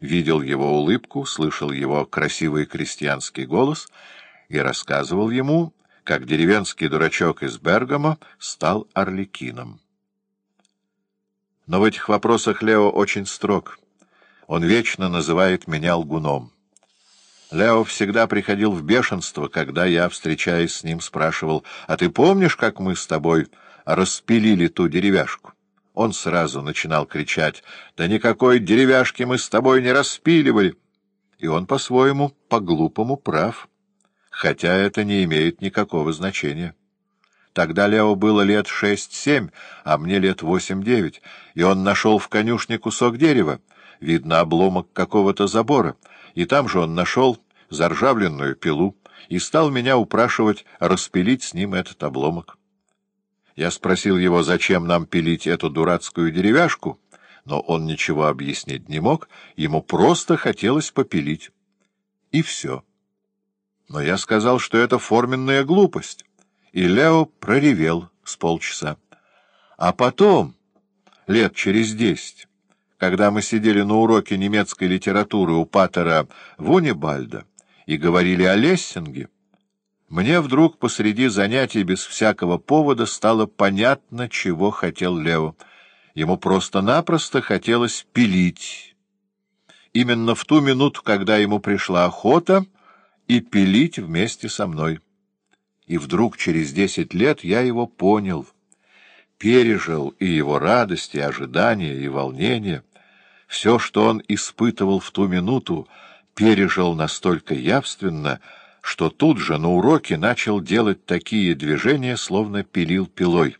видел его улыбку, слышал его красивый крестьянский голос и рассказывал ему, как деревенский дурачок из Бергама стал орликином. Но в этих вопросах Лео очень строг. Он вечно называет меня лгуном. Лео всегда приходил в бешенство, когда я, встречаясь с ним, спрашивал, «А ты помнишь, как мы с тобой распилили ту деревяшку?» Он сразу начинал кричать, «Да никакой деревяшки мы с тобой не распиливали!» И он по-своему, по-глупому прав, хотя это не имеет никакого значения. Тогда Лео было лет шесть-семь, а мне лет восемь-девять, и он нашел в конюшне кусок дерева, видно, обломок какого-то забора, и там же он нашел заржавленную пилу и стал меня упрашивать распилить с ним этот обломок. Я спросил его, зачем нам пилить эту дурацкую деревяшку, но он ничего объяснить не мог, ему просто хотелось попилить. И все. Но я сказал, что это форменная глупость, и Лео проревел с полчаса. А потом, лет через десять, когда мы сидели на уроке немецкой литературы у патера Вунибальда и говорили о Лессинге, мне вдруг посреди занятий без всякого повода стало понятно, чего хотел Лео. Ему просто-напросто хотелось пилить. Именно в ту минуту, когда ему пришла охота, и пилить вместе со мной. И вдруг через десять лет я его понял, пережил и его радость, и ожидания, и волнение — все, что он испытывал в ту минуту, пережил настолько явственно, что тут же на уроке начал делать такие движения, словно пилил пилой.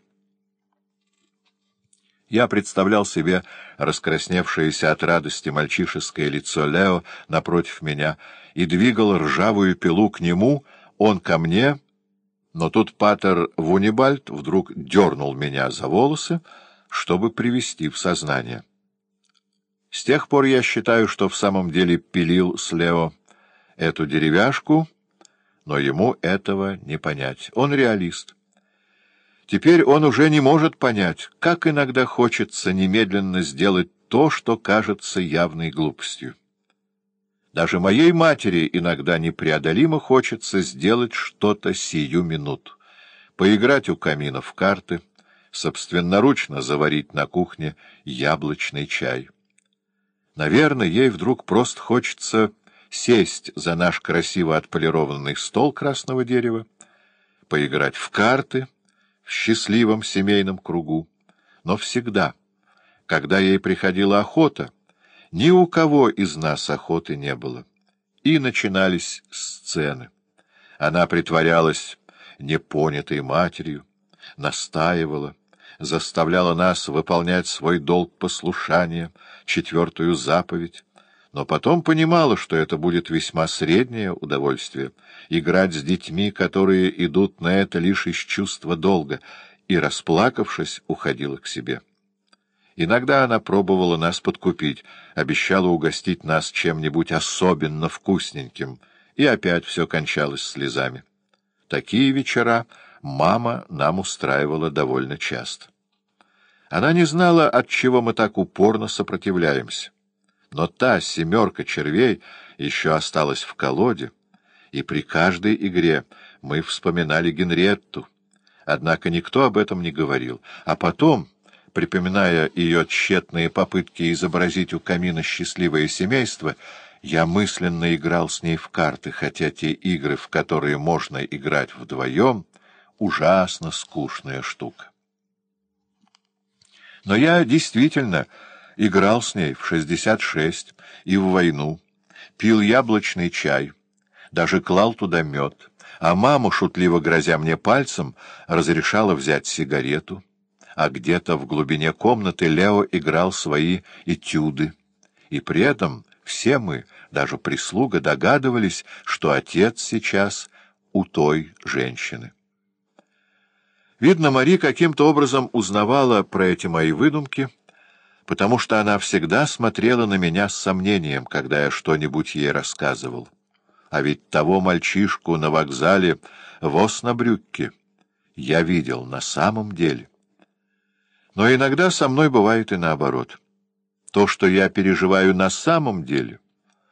Я представлял себе раскрасневшееся от радости мальчишеское лицо Лео напротив меня и двигал ржавую пилу к нему, он ко мне, но тут патер Вунибальд вдруг дернул меня за волосы, чтобы привести в сознание. С тех пор я считаю, что в самом деле пилил с Лео эту деревяшку, но ему этого не понять. Он реалист. Теперь он уже не может понять, как иногда хочется немедленно сделать то, что кажется явной глупостью. Даже моей матери иногда непреодолимо хочется сделать что-то сию минуту. Поиграть у камина в карты, собственноручно заварить на кухне яблочный чай. Наверное, ей вдруг просто хочется сесть за наш красиво отполированный стол красного дерева, поиграть в карты в счастливом семейном кругу. Но всегда, когда ей приходила охота, ни у кого из нас охоты не было. И начинались сцены. Она притворялась непонятой матерью, настаивала, заставляла нас выполнять свой долг послушания, четвертую заповедь, но потом понимала, что это будет весьма среднее удовольствие — играть с детьми, которые идут на это лишь из чувства долга, и, расплакавшись, уходила к себе. Иногда она пробовала нас подкупить, обещала угостить нас чем-нибудь особенно вкусненьким, и опять все кончалось слезами. Такие вечера мама нам устраивала довольно часто. Она не знала, от чего мы так упорно сопротивляемся. Но та семерка червей еще осталась в колоде, и при каждой игре мы вспоминали Генретту. Однако никто об этом не говорил. А потом, припоминая ее тщетные попытки изобразить у камина счастливое семейство, я мысленно играл с ней в карты, хотя те игры, в которые можно играть вдвоем, ужасно скучная штука. Но я действительно играл с ней в шестьдесят шесть и в войну, пил яблочный чай, даже клал туда мед, а мама, шутливо грозя мне пальцем, разрешала взять сигарету, а где-то в глубине комнаты Лео играл свои этюды, и при этом все мы, даже прислуга, догадывались, что отец сейчас у той женщины. Видно, Мари каким-то образом узнавала про эти мои выдумки, потому что она всегда смотрела на меня с сомнением, когда я что-нибудь ей рассказывал. А ведь того мальчишку на вокзале в Оснабрюкке я видел на самом деле. Но иногда со мной бывает и наоборот. То, что я переживаю на самом деле —